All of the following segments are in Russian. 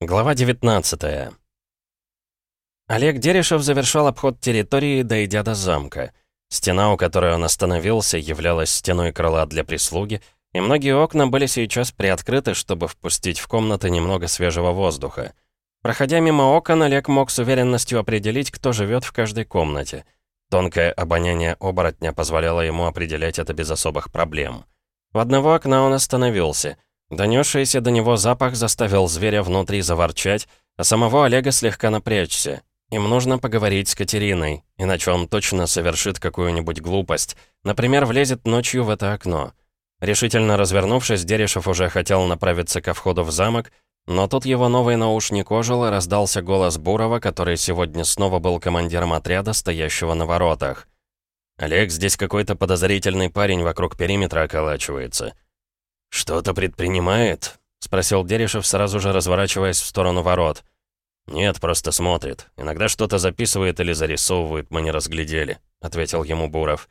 Глава 19 Олег Дерешев завершал обход территории, дойдя до замка. Стена, у которой он остановился, являлась стеной крыла для прислуги, и многие окна были сейчас приоткрыты, чтобы впустить в комнаты немного свежего воздуха. Проходя мимо окон, Олег мог с уверенностью определить, кто живет в каждой комнате. Тонкое обоняние оборотня позволяло ему определять это без особых проблем. В одного окна он остановился — Донесшийся до него запах заставил зверя внутри заворчать, а самого Олега слегка напрячься. Им нужно поговорить с Катериной, иначе он точно совершит какую-нибудь глупость. Например, влезет ночью в это окно. Решительно развернувшись, Дерешев уже хотел направиться ко входу в замок, но тут его новый наушник ожил и раздался голос Бурова, который сегодня снова был командиром отряда, стоящего на воротах. «Олег, здесь какой-то подозрительный парень вокруг периметра околачивается». «Что-то предпринимает?» — спросил Дерешев, сразу же разворачиваясь в сторону ворот. «Нет, просто смотрит. Иногда что-то записывает или зарисовывает, мы не разглядели», — ответил ему Буров.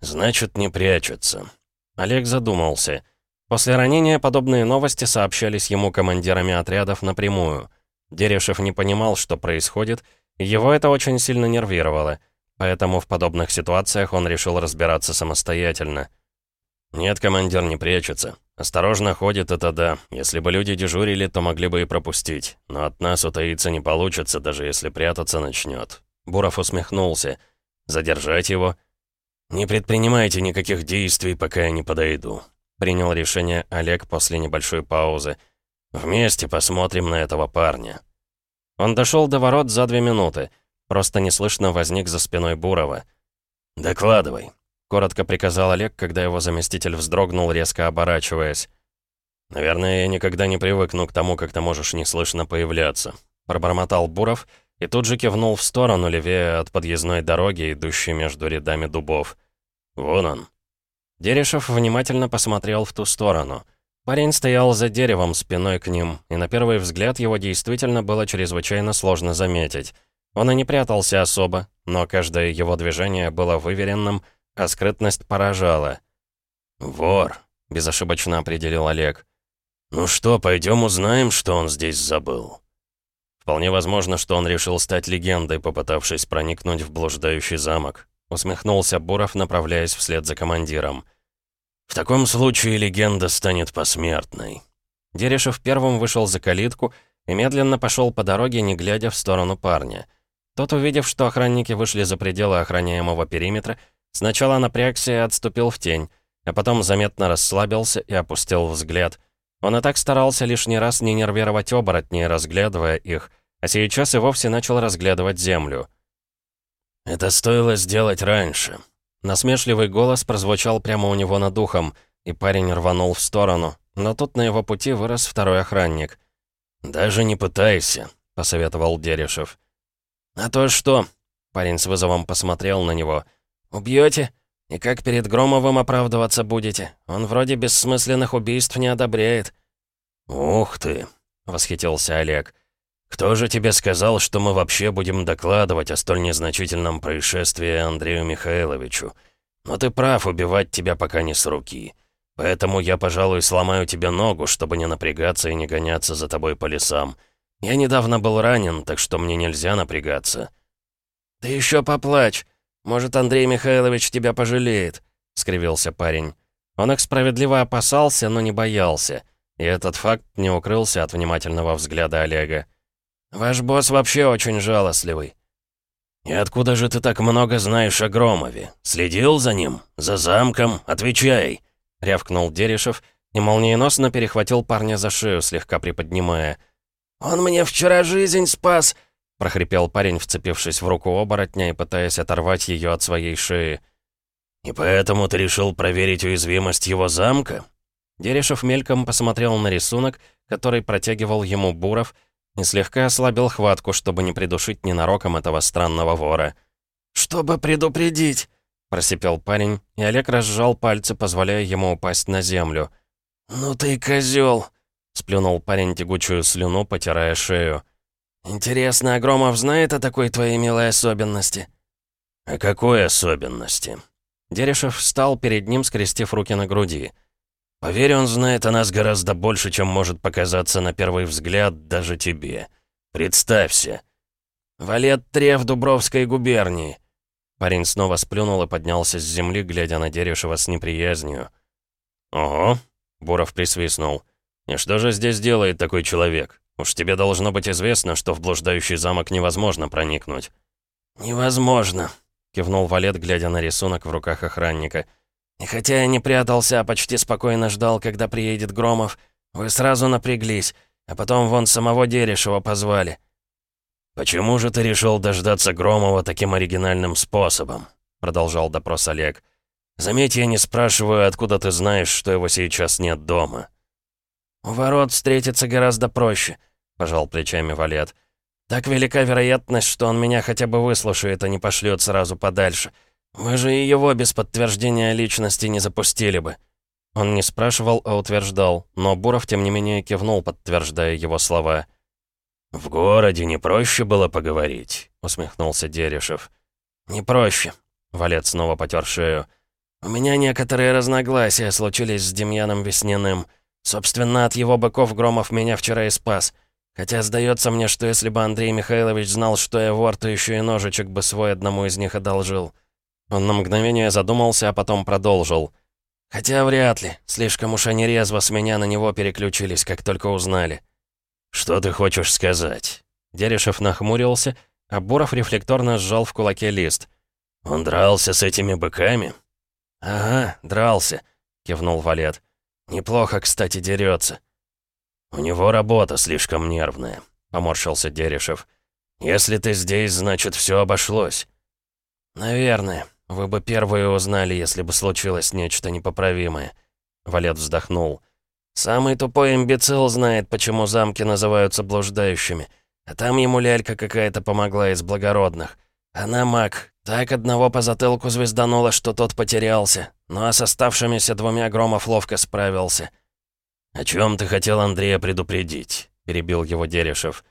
«Значит, не прячется». Олег задумался. После ранения подобные новости сообщались ему командирами отрядов напрямую. Дерешев не понимал, что происходит, и его это очень сильно нервировало, поэтому в подобных ситуациях он решил разбираться самостоятельно. «Нет, командир не прячется. Осторожно ходит, это да. Если бы люди дежурили, то могли бы и пропустить. Но от нас утаиться не получится, даже если прятаться начнет. Буров усмехнулся. «Задержать его?» «Не предпринимайте никаких действий, пока я не подойду», — принял решение Олег после небольшой паузы. «Вместе посмотрим на этого парня». Он дошел до ворот за две минуты. Просто неслышно возник за спиной Бурова. «Докладывай», Коротко приказал Олег, когда его заместитель вздрогнул, резко оборачиваясь. «Наверное, я никогда не привыкну к тому, как ты можешь неслышно появляться», пробормотал Буров и тут же кивнул в сторону левее от подъездной дороги, идущей между рядами дубов. «Вон он». Дерешев внимательно посмотрел в ту сторону. Парень стоял за деревом спиной к ним, и на первый взгляд его действительно было чрезвычайно сложно заметить. Он и не прятался особо, но каждое его движение было выверенным, а скрытность поражала. «Вор», — безошибочно определил Олег. «Ну что, пойдем узнаем, что он здесь забыл». «Вполне возможно, что он решил стать легендой, попытавшись проникнуть в блуждающий замок», усмехнулся Буров, направляясь вслед за командиром. «В таком случае легенда станет посмертной». Дерешев первым вышел за калитку и медленно пошел по дороге, не глядя в сторону парня. Тот, увидев, что охранники вышли за пределы охраняемого периметра, Сначала напрягся и отступил в тень, а потом заметно расслабился и опустил взгляд. Он и так старался лишний раз не нервировать оборотней, разглядывая их, а сейчас и вовсе начал разглядывать землю. «Это стоило сделать раньше». Насмешливый голос прозвучал прямо у него над ухом, и парень рванул в сторону, но тут на его пути вырос второй охранник. «Даже не пытайся», — посоветовал Дерешев. «А то что?» — парень с вызовом посмотрел на него — «Убьете? И как перед Громовым оправдываться будете? Он вроде бессмысленных убийств не одобряет». «Ух ты!» — восхитился Олег. «Кто же тебе сказал, что мы вообще будем докладывать о столь незначительном происшествии Андрею Михайловичу? Но ты прав, убивать тебя пока не с руки. Поэтому я, пожалуй, сломаю тебе ногу, чтобы не напрягаться и не гоняться за тобой по лесам. Я недавно был ранен, так что мне нельзя напрягаться». «Ты еще поплачь!» «Может, Андрей Михайлович тебя пожалеет», — скривился парень. Он их справедливо опасался, но не боялся. И этот факт не укрылся от внимательного взгляда Олега. «Ваш босс вообще очень жалостливый». «И откуда же ты так много знаешь о Громове? Следил за ним? За замком? Отвечай!» — рявкнул Дерешев и молниеносно перехватил парня за шею, слегка приподнимая. «Он мне вчера жизнь спас!» Прохрипел парень, вцепившись в руку оборотня и пытаясь оторвать ее от своей шеи. «И поэтому ты решил проверить уязвимость его замка?» Дерешев мельком посмотрел на рисунок, который протягивал ему Буров, и слегка ослабил хватку, чтобы не придушить ненароком этого странного вора. «Чтобы предупредить!» — просипел парень, и Олег разжал пальцы, позволяя ему упасть на землю. «Ну ты козел! сплюнул парень тягучую слюну, потирая шею. «Интересно, Агромов знает о такой твоей милой особенности?» «О какой особенности?» Дерешев встал перед ним, скрестив руки на груди. Поверь, он знает о нас гораздо больше, чем может показаться на первый взгляд даже тебе. Представься. Валет Трев Дубровской губернии. Парень снова сплюнул и поднялся с земли, глядя на Дерешева с неприязнью. «Ого!» — Буров присвистнул. «И что же здесь делает такой человек? Уж тебе должно быть известно, что в блуждающий замок невозможно проникнуть». «Невозможно», — кивнул Валет, глядя на рисунок в руках охранника. «И хотя я не прятался, а почти спокойно ждал, когда приедет Громов, вы сразу напряглись, а потом вон самого Дерешева позвали». «Почему же ты решил дождаться Громова таким оригинальным способом?» — продолжал допрос Олег. «Заметь, я не спрашиваю, откуда ты знаешь, что его сейчас нет дома». «У ворот встретиться гораздо проще», — пожал плечами Валет. «Так велика вероятность, что он меня хотя бы выслушает, а не пошлет сразу подальше. Вы же и его без подтверждения личности не запустили бы». Он не спрашивал, а утверждал, но Буров, тем не менее, кивнул, подтверждая его слова. «В городе не проще было поговорить», — усмехнулся Дерешев. «Не проще», — Валет снова потер шею. «У меня некоторые разногласия случились с Демьяном Весняным. Собственно, от его быков Громов меня вчера и спас. Хотя сдается мне, что если бы Андрей Михайлович знал, что я вор, то еще и ножичек бы свой одному из них одолжил». Он на мгновение задумался, а потом продолжил. «Хотя вряд ли. Слишком уж они резво с меня на него переключились, как только узнали». «Что ты хочешь сказать?» Дерешев нахмурился, а Буров рефлекторно сжал в кулаке лист. «Он дрался с этими быками?» «Ага, дрался», — кивнул Валет. «Неплохо, кстати, дерется». «У него работа слишком нервная», — поморщился Дерешев. «Если ты здесь, значит, все обошлось». «Наверное. Вы бы первые узнали, если бы случилось нечто непоправимое». Валет вздохнул. Самый тупой имбецил знает, почему замки называются блуждающими. А там ему лялька какая-то помогла из благородных. Она маг. Так одного по затылку звезданула, что тот потерялся. Ну а с оставшимися двумя Громов ловко справился. «О чем ты хотел Андрея предупредить?» — перебил его Дерешев.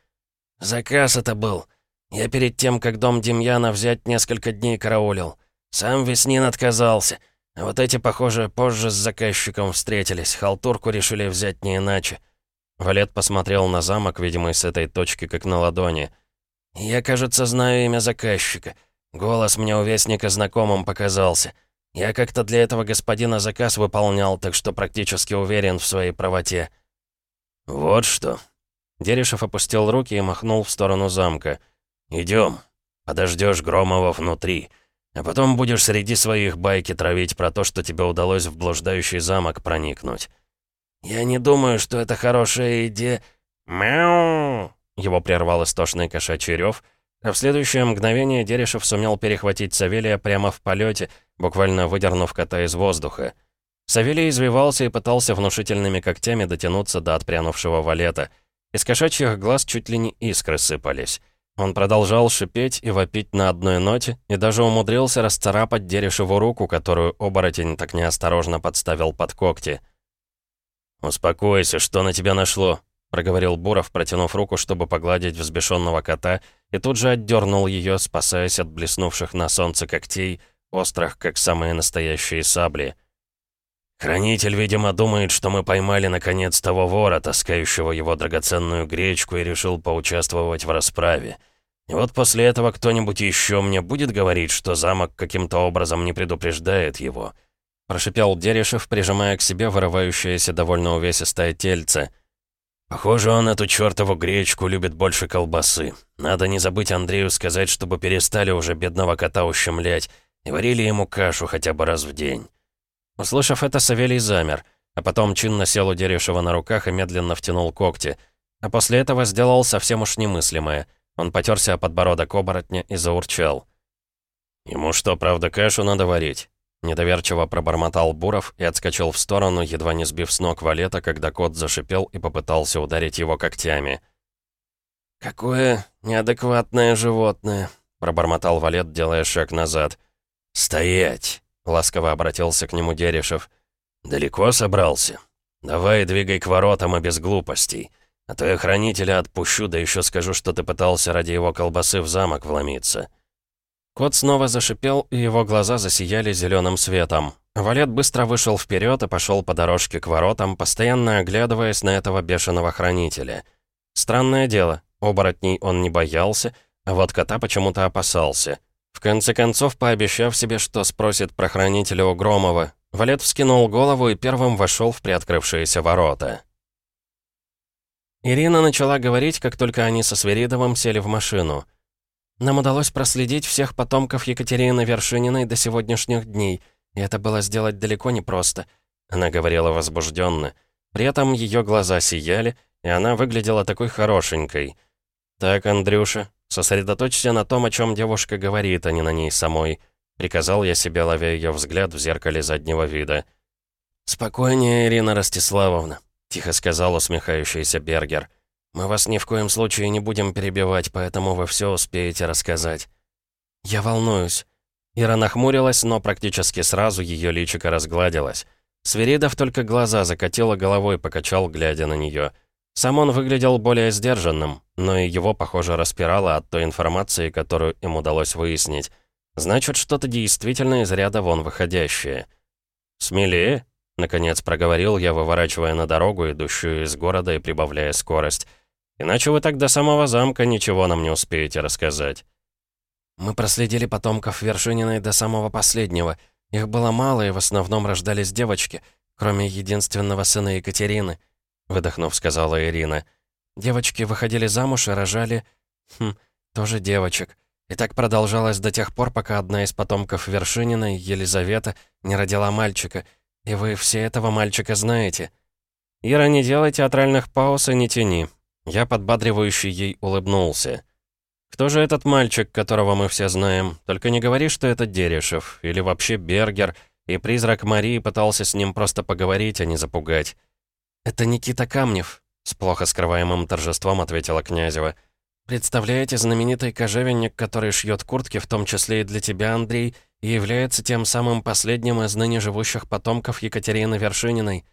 «Заказ это был. Я перед тем, как дом Демьяна взять, несколько дней караулил. Сам Веснин отказался. А вот эти, похоже, позже с заказчиком встретились. Халтурку решили взять не иначе. Валет посмотрел на замок, видимо, с этой точки, как на ладони. «Я, кажется, знаю имя заказчика. Голос мне у Вестника знакомым показался. Я как-то для этого господина заказ выполнял, так что практически уверен в своей правоте». «Вот что». Дерешев опустил руки и махнул в сторону замка. «Идем. Подождешь Громова внутри. А потом будешь среди своих байки травить про то, что тебе удалось в блуждающий замок проникнуть». «Я не думаю, что это хорошая идея...» «Мяу!» Его прервал истошный кошачий рев, а в следующее мгновение Дерешев сумел перехватить Савелия прямо в полете, буквально выдернув кота из воздуха. Савелий извивался и пытался внушительными когтями дотянуться до отпрянувшего валета. Из кошачьих глаз чуть ли не искры сыпались. Он продолжал шипеть и вопить на одной ноте, и даже умудрился расцарапать Дерешеву руку, которую оборотень так неосторожно подставил под когти. «Успокойся, что на тебя нашло?» — проговорил Буров, протянув руку, чтобы погладить взбешенного кота, и тут же отдернул ее, спасаясь от блеснувших на солнце когтей, острых, как самые настоящие сабли. «Хранитель, видимо, думает, что мы поймали наконец того вора, таскающего его драгоценную гречку, и решил поучаствовать в расправе. И вот после этого кто-нибудь еще мне будет говорить, что замок каким-то образом не предупреждает его. Прошипел Дерешев, прижимая к себе вырывающееся довольно увесистое тельце. Похоже, он эту чертову гречку любит больше колбасы. Надо не забыть Андрею сказать, чтобы перестали уже бедного кота ущемлять и варили ему кашу хотя бы раз в день. Услышав это, Савелий замер, а потом чинно сел у Дерешева на руках и медленно втянул когти. А после этого сделал совсем уж немыслимое — он потерся о подбородок оборотня и заурчал. «Ему что, правда, кашу надо варить?» Недоверчиво пробормотал Буров и отскочил в сторону, едва не сбив с ног валета, когда кот зашипел и попытался ударить его когтями. «Какое неадекватное животное!» — пробормотал валет, делая шаг назад. «Стоять!» — ласково обратился к нему Дерешев. «Далеко собрался? Давай двигай к воротам и без глупостей. А то я хранителя отпущу, да еще скажу, что ты пытался ради его колбасы в замок вломиться». Кот снова зашипел, и его глаза засияли зеленым светом. Валет быстро вышел вперед и пошел по дорожке к воротам, постоянно оглядываясь на этого бешеного хранителя. Странное дело, оборотней он не боялся, а вот кота почему-то опасался. В конце концов, пообещав себе, что спросит про хранителя у Громова, Валет вскинул голову и первым вошел в приоткрывшиеся ворота. Ирина начала говорить, как только они со Сверидовым сели в машину. «Нам удалось проследить всех потомков Екатерины Вершининой до сегодняшних дней, и это было сделать далеко не просто», — она говорила возбужденно. При этом ее глаза сияли, и она выглядела такой хорошенькой. «Так, Андрюша, сосредоточься на том, о чем девушка говорит, а не на ней самой», — приказал я себе, ловя ее взгляд в зеркале заднего вида. «Спокойнее, Ирина Ростиславовна», — тихо сказал усмехающийся Бергер. «Мы вас ни в коем случае не будем перебивать, поэтому вы все успеете рассказать». «Я волнуюсь». Ира нахмурилась, но практически сразу ее личико разгладилось. Свиридов только глаза закатил и головой покачал, глядя на нее. Сам он выглядел более сдержанным, но и его, похоже, распирало от той информации, которую им удалось выяснить. Значит, что-то действительно из ряда вон выходящее. «Смелее?» Наконец проговорил я, выворачивая на дорогу, идущую из города и прибавляя скорость. «Иначе вы так до самого замка ничего нам не успеете рассказать». «Мы проследили потомков Вершининой до самого последнего. Их было мало, и в основном рождались девочки, кроме единственного сына Екатерины», — выдохнув, сказала Ирина. «Девочки выходили замуж и рожали... Хм, тоже девочек. И так продолжалось до тех пор, пока одна из потомков Вершининой, Елизавета, не родила мальчика — «И вы все этого мальчика знаете?» «Ира, не делай театральных пауз и не тяни». Я подбадривающий ей улыбнулся. «Кто же этот мальчик, которого мы все знаем? Только не говори, что это Дерешев, или вообще Бергер, и призрак Марии пытался с ним просто поговорить, а не запугать». «Это Никита Камнев», — с плохо скрываемым торжеством ответила Князева. «Представляете, знаменитый кожевенник, который шьет куртки, в том числе и для тебя, Андрей, — и является тем самым последним из ныне живущих потомков Екатерины Вершининой.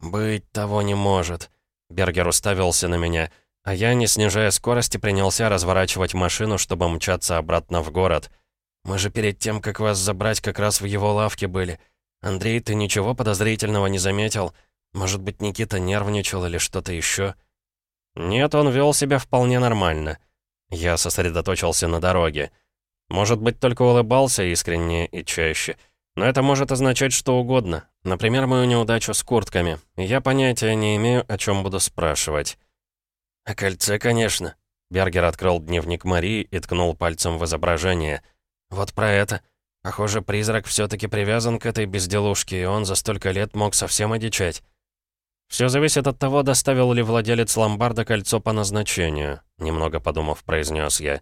«Быть того не может», — Бергер уставился на меня, а я, не снижая скорости, принялся разворачивать машину, чтобы мчаться обратно в город. «Мы же перед тем, как вас забрать, как раз в его лавке были. Андрей, ты ничего подозрительного не заметил? Может быть, Никита нервничал или что-то еще?» «Нет, он вел себя вполне нормально». Я сосредоточился на дороге. Может быть, только улыбался искренне и чаще. Но это может означать что угодно. Например, мою неудачу с куртками. Я понятия не имею, о чем буду спрашивать. «О кольце, конечно». Бергер открыл дневник Марии и ткнул пальцем в изображение. «Вот про это. Похоже, призрак все таки привязан к этой безделушке, и он за столько лет мог совсем одичать». «Все зависит от того, доставил ли владелец ломбарда кольцо по назначению», немного подумав, произнес я.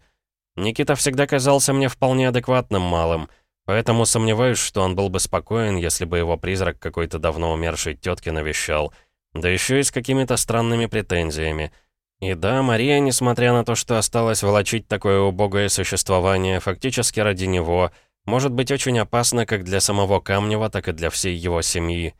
Никита всегда казался мне вполне адекватным малым, поэтому сомневаюсь, что он был бы спокоен, если бы его призрак какой-то давно умершей тетки навещал, да еще и с какими-то странными претензиями. И да, Мария, несмотря на то, что осталась волочить такое убогое существование фактически ради него, может быть очень опасна как для самого Камнева, так и для всей его семьи.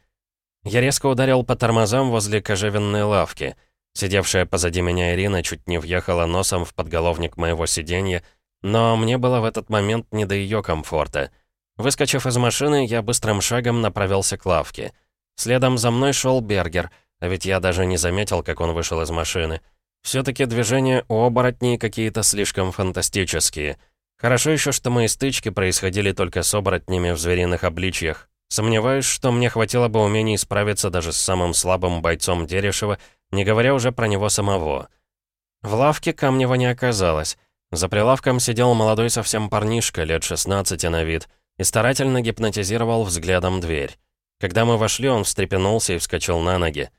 Я резко ударил по тормозам возле кожевенной лавки — Сидевшая позади меня Ирина чуть не въехала носом в подголовник моего сиденья, но мне было в этот момент не до ее комфорта. Выскочив из машины, я быстрым шагом направился к лавке. Следом за мной шел Бергер, а ведь я даже не заметил, как он вышел из машины. Все-таки движения у оборотней какие-то слишком фантастические. Хорошо еще, что мои стычки происходили только с оборотнями в звериных обличьях. Сомневаюсь, что мне хватило бы умений справиться даже с самым слабым бойцом Дерешева, не говоря уже про него самого. В лавке Камнева не оказалось. За прилавком сидел молодой совсем парнишка, лет 16 на вид, и старательно гипнотизировал взглядом дверь. Когда мы вошли, он встрепенулся и вскочил на ноги.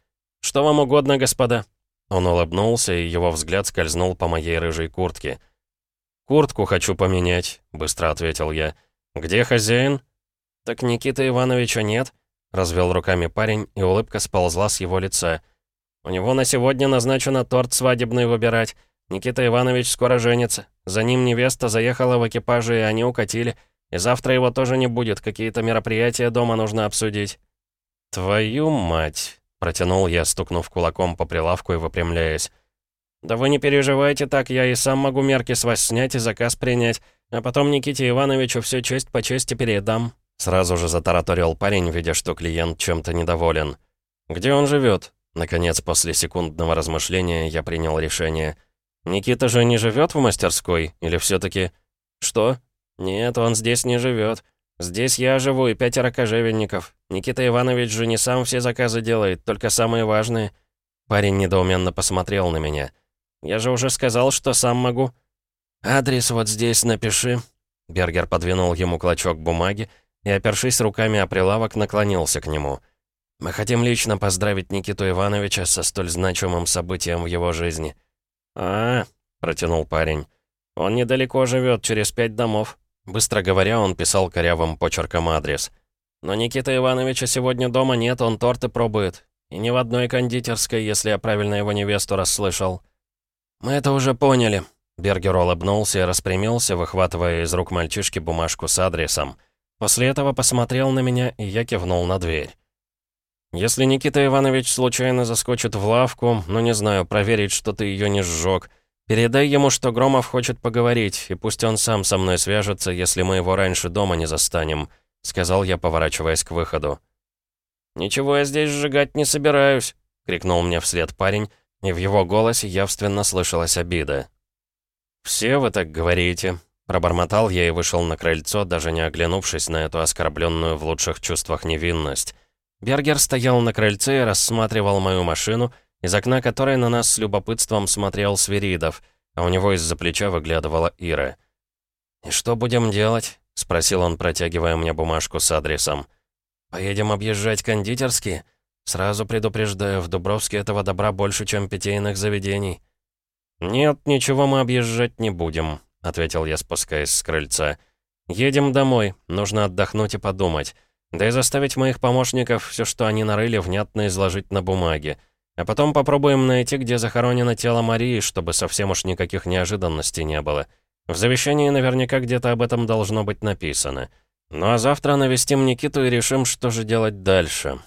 «Что вам угодно, господа?» Он улыбнулся, и его взгляд скользнул по моей рыжей куртке. «Куртку хочу поменять», — быстро ответил я. «Где хозяин?» «Так Никиты Ивановича нет», — развел руками парень, и улыбка сползла с его лица. У него на сегодня назначено торт свадебный выбирать. Никита Иванович скоро женится. За ним невеста заехала в экипаже, и они укатили. И завтра его тоже не будет. Какие-то мероприятия дома нужно обсудить». «Твою мать!» — протянул я, стукнув кулаком по прилавку и выпрямляясь. «Да вы не переживайте так, я и сам могу мерки с вас снять и заказ принять, а потом Никите Ивановичу всю честь по чести передам», Сразу же затараторил парень, видя, что клиент чем-то недоволен. «Где он живет? Наконец, после секундного размышления, я принял решение. «Никита же не живет в мастерской? Или все таки «Что? Нет, он здесь не живет. Здесь я живу и пятеро кожевенников. Никита Иванович же не сам все заказы делает, только самые важные». Парень недоуменно посмотрел на меня. «Я же уже сказал, что сам могу». «Адрес вот здесь напиши». Бергер подвинул ему клочок бумаги и, опершись руками о прилавок, наклонился к нему. «Мы хотим лично поздравить Никиту Ивановича со столь значимым событием в его жизни». «А, — протянул парень, — он недалеко живет, через пять домов». Быстро говоря, он писал корявым почерком адрес. «Но Никита Ивановича сегодня дома нет, он торты пробует. И ни в одной кондитерской, если я правильно его невесту расслышал». «Мы это уже поняли». Бергер улыбнулся и распрямился, выхватывая из рук мальчишки бумажку с адресом. После этого посмотрел на меня, и я кивнул на дверь. «Если Никита Иванович случайно заскочит в лавку, ну не знаю, проверить, что ты ее не сжег, передай ему, что Громов хочет поговорить, и пусть он сам со мной свяжется, если мы его раньше дома не застанем», — сказал я, поворачиваясь к выходу. «Ничего я здесь сжигать не собираюсь», — крикнул мне вслед парень, и в его голосе явственно слышалась обида. «Все вы так говорите», — пробормотал я и вышел на крыльцо, даже не оглянувшись на эту оскорбленную в лучших чувствах невинность. Бергер стоял на крыльце и рассматривал мою машину, из окна которой на нас с любопытством смотрел Свиридов, а у него из-за плеча выглядывала Ира. «И что будем делать?» — спросил он, протягивая мне бумажку с адресом. «Поедем объезжать кондитерские? Сразу предупреждаю, в Дубровске этого добра больше, чем питейных заведений». «Нет, ничего мы объезжать не будем», — ответил я, спускаясь с крыльца. «Едем домой, нужно отдохнуть и подумать». Да и заставить моих помощников все, что они нарыли, внятно изложить на бумаге. А потом попробуем найти, где захоронено тело Марии, чтобы совсем уж никаких неожиданностей не было. В завещании наверняка где-то об этом должно быть написано. Ну а завтра навестим Никиту и решим, что же делать дальше.